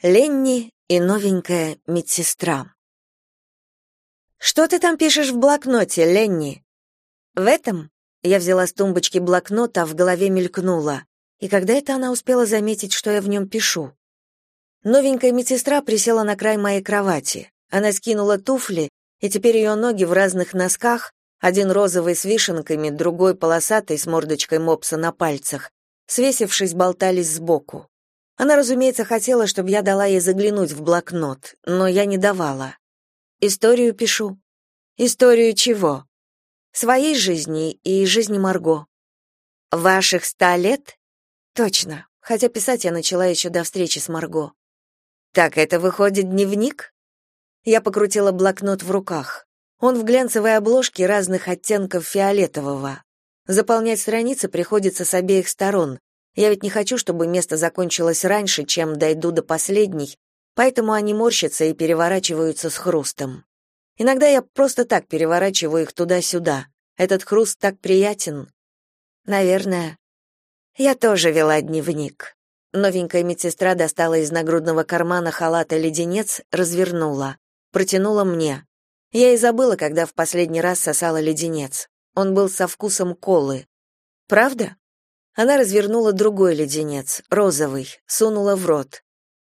Ленни и новенькая медсестра. Что ты там пишешь в блокноте, Ленни? В этом я взяла с тумбочки блокнот, а в голове мелькнула. И когда это она успела заметить, что я в нем пишу? Новенькая медсестра присела на край моей кровати. Она скинула туфли, и теперь ее ноги в разных носках, один розовый с вишенками, другой полосатый с мордочкой мопса на пальцах, свесившись, болтались сбоку. Она, разумеется, хотела, чтобы я дала ей заглянуть в блокнот, но я не давала. Историю пишу. Историю чего? Своей жизни и жизни Марго. Ваших ста лет? Точно. Хотя писать я начала еще до встречи с Марго. Так это выходит дневник? Я покрутила блокнот в руках. Он в глянцевой обложке разных оттенков фиолетового. Заполнять страницы приходится с обеих сторон, я ведь не хочу, чтобы место закончилось раньше, чем дойду до последней, поэтому они морщатся и переворачиваются с хрустом. Иногда я просто так переворачиваю их туда-сюда. Этот хруст так приятен. Наверное. Я тоже вела дневник. Новенькая медсестра достала из нагрудного кармана халата леденец, развернула. Протянула мне. Я и забыла, когда в последний раз сосала леденец. Он был со вкусом колы. Правда? Она развернула другой леденец, розовый, сунула в рот.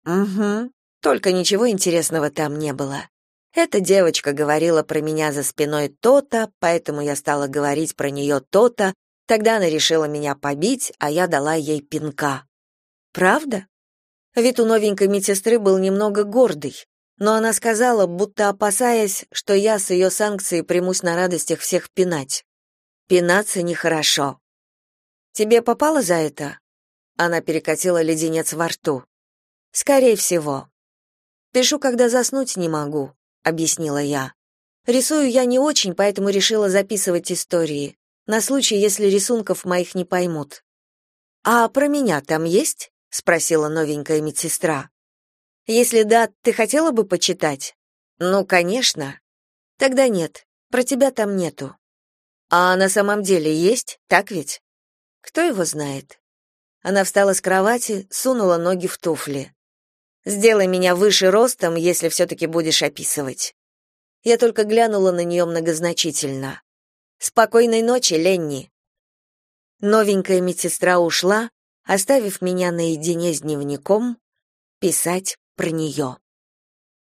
Угу. Только ничего интересного там не было. Эта девочка говорила про меня за спиной то-то, поэтому я стала говорить про нее то-то. Тогда она решила меня побить, а я дала ей пинка. Правда? Вид у новенькой медсестры был немного гордый, но она сказала, будто опасаясь, что я с ее санкцией примусь на радостях всех пинать. Пинаться нехорошо. Тебе попало за это? Она перекатила леденец во рту. Скорее всего. Пишу, когда заснуть не могу, объяснила я. Рисую я не очень, поэтому решила записывать истории, на случай, если рисунков моих не поймут. А про меня там есть? спросила новенькая медсестра. Если да, ты хотела бы почитать? Ну, конечно. Тогда нет. Про тебя там нету. А на самом деле есть, так ведь? Кто его знает? Она встала с кровати, сунула ноги в туфли. Сделай меня выше ростом, если все таки будешь описывать. Я только глянула на нее многозначительно. Спокойной ночи, Ленни. Новенькая медсестра ушла, оставив меня наедине с дневником писать про нее.